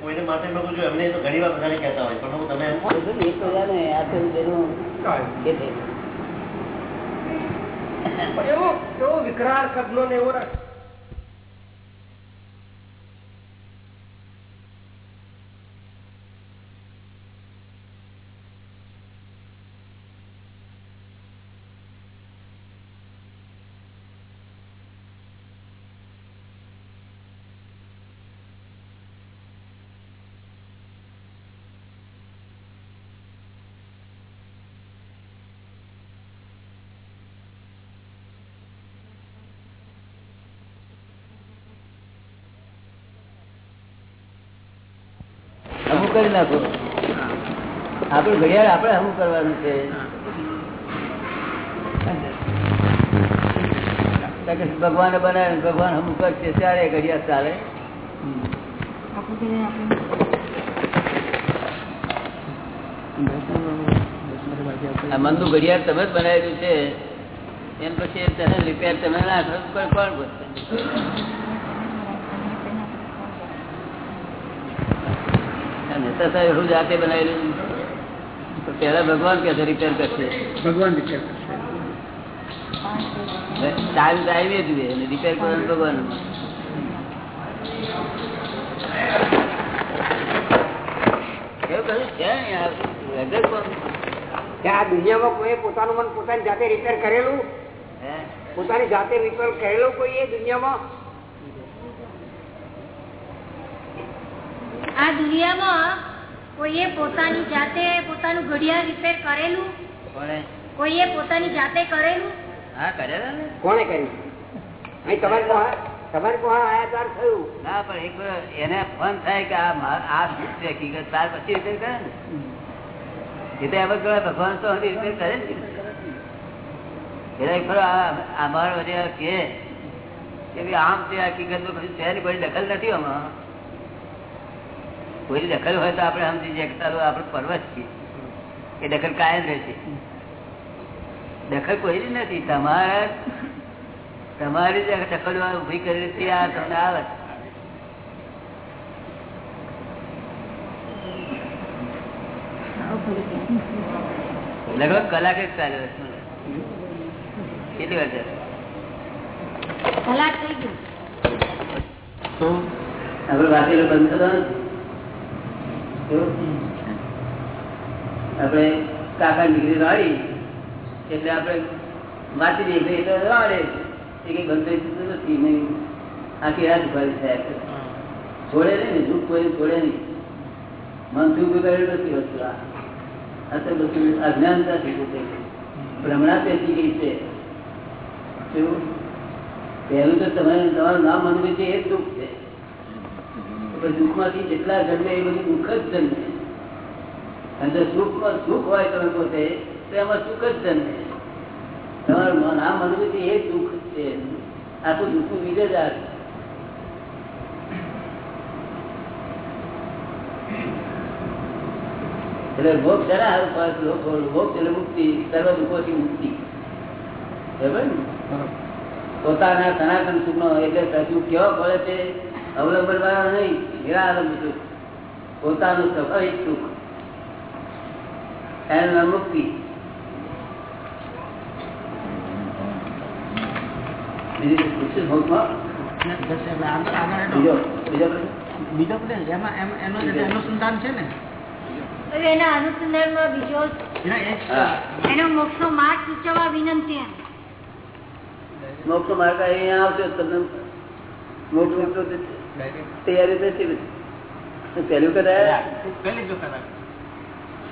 કોઈને માટે મેં કહું એમને તો ઘણી વાર બધાને કહેતા હોય પણ હું તમે એમ કહો તો એક પ્રજાને આ તો જેનું એ છે. એવો એવો વિકરાળ કદનો ને એવો રાખ- હમું કરી નાખો. આપડે ઘડિયાળ આપડે અમુક કરવાનું છે? ભગવાન બનાવે ભગવાન અમુક કરશે ત્યારે ઘડિયાળ ચાલે. મનનું ઘડિયાળ તમે જ બનાવેલું છે. એમ પછી તેને રિપેર તમે ના કરો કોણ કરશે એવું જાતે બનાવેલું. પેલા ભગવાન કે રિપેર કરશે. ભગવાન રિપેર કરશે. ટાઈમ તો આવી જુએ અને રિપેર કરવાનું ભગવાન દુનિયામાં કોઈ પોતાનું મન પોતાની જાતે રિપેર કરેલું? હે? પોતાની જાતે રિપેર કરેલું કોઈ એ દુનિયામાં? આ દુનિયામાં કોઈએ પોતાની જાતે પોતાનું ઘડિયાળ રિપેર કરેલું? કોણે? કોઈએ પોતાની જાતે કરેલું? હા કરેલું ને. કોણે કર્યું? અહીં તમારે કોણ તમારી પાસે આયા થયું. ના પણ એક એને ફોન થાય કે આ આ શું છે? હકીકત ત્યાર પછી રિપેર કરે ને. એ તો એમ જ ભગવાન તો હજી રિપેર કરે ને એટલે આ કે આમ છે હકીકત તો કશું છે નહીં, કોઈ દખલ નથી આમાં. કોઈ દખલ હોય તો આપણે સમજી જઈએ આપણે પર્વત છીએ એ દખલ કાયમ રહેશે. દખલ કોઈ નથી. તમારા તમારી જે દખલ ઊભી કરી હતી આ તમને આવે લગભગ કલાક જ ચાલ્યો કેટલી વાર? કલાક થઈ ગયું. આપડે વાંચેલું બંધ થતો? આપણે કાકા નીકળી વાળી, એટલે આપણે વાંચી દઈએ એટલે વાળે એ કઈ બંધ થઈ નથી, નહીં. આખી રાત ઉભારી થયા. છોડે નહીં દુઃખ કોઈ છોડે નહીં. મન દુઃખ કરેલું નથી વસ્તુ આ. અત્યારે બધું અજ્ઞાનતા ગઈ છે ભ્રમણા પેસી ગઈ છે? પહેલું તો તમારે, તમારું નામ મનવી છે એ જ દુઃખ છે. દુઃખમાંથી જેટલા જન્મે એ બધું દુઃખ જ જન્મે. અને સુખમાં સુખ હોય તમે પોતે તો એમાં સુખ જ જન્મે. તમારું નામ મનવી એ દુઃખ છે. આખું દુઃખ બીજે જ એટલે ભોગ છે ભોગ એટલે મુક્તિ સર્વ દુઃખોથી મુક્તિ. બરાબર ને? પોતાના સનાતન સુખ નો એટલે સુખ કેવો પડે છે? અવલંબન વાળા નહીં નિરાલંબ સુખ. પોતાનું સ્વાભાવિક સુખ. એનું મુક્તિ. બીજું પ્રદેશ એમાં એનો અનુસંધાન છે ને? એના અનુસંધાનમાં બીજો એના એનો મોક્ષનો માર્ગ સૂચવવા વિનંતી મોક્ષ માર્ગ અહીંયા આવશે તમને. મોક્ષનું તો તૈયારી નથી બધી. પહેલું કદાચ પહેલી જ વખત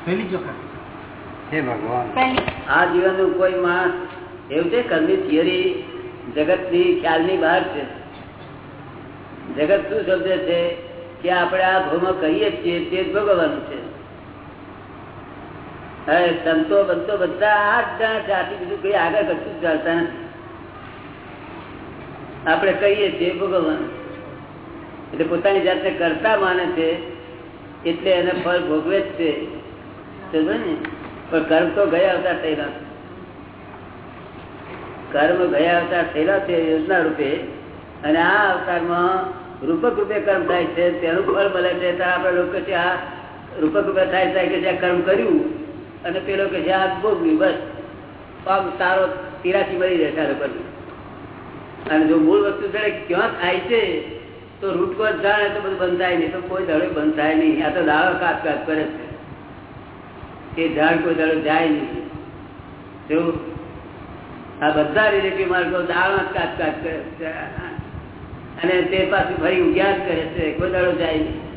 પહેલી વખત હે ભગવાન. પહેલી. આ જીવનનું કોઈ માણસ એવું છે? કર્મની થિયરી જગતની ખ્યાલની બહાર છે. જગત શું શબ્દ છે? કે આપણે આ ભવમાં કહીએ છીએ તે જ ભોગવવાનું છે. હવે સંતો બંતો બધા આ જ જાણે છે આથી બીજું કઈ આગળ કશું જ ચાલતા નથી. આપણે કહીએ છીએ ભોગવવાનું. એટલે પોતાની જાતને કરતા માને છે, એટલે એને ફળ ભોગવે જ છે. પણ કર્મ તો ગયા અવતાર થયેલા. કર્મ ગયા અવતાર થયેલા છે યોજના રૂપે. અને આ અવતારમાં રૂપક રૂપે કર્મ થાય છે, તેનું ફળ મળે છે. ત્યારે આપણે લોકો છે, આ રૂપક રૂપે થાય થાય કે જે કર્મ કર્યું. અને પેલો કે છે, આ ભોગવ્યું, બસ. પાપ તારો તિરાશી મળી જાય પર અને જો મૂળ વસ્તુ છે ક્યાં થાય છે તો રૂટ પર જાણે તો બધું બંધ થાય નહીં. તો કોઈ દાડો બંધ થાય નહીં. આ તો દાડો કાપ કાપ કરે છે. એ ઝાડ કોઈ દાડો જાય નહીં. જો આ બધા રિલેટિવ માર્ગો દાળમાં જ કાપ કાપ કરે અને તે પાછું ફરી ઉગ્યા જ કરે છે. કોઈ દાડો જાય નહીં.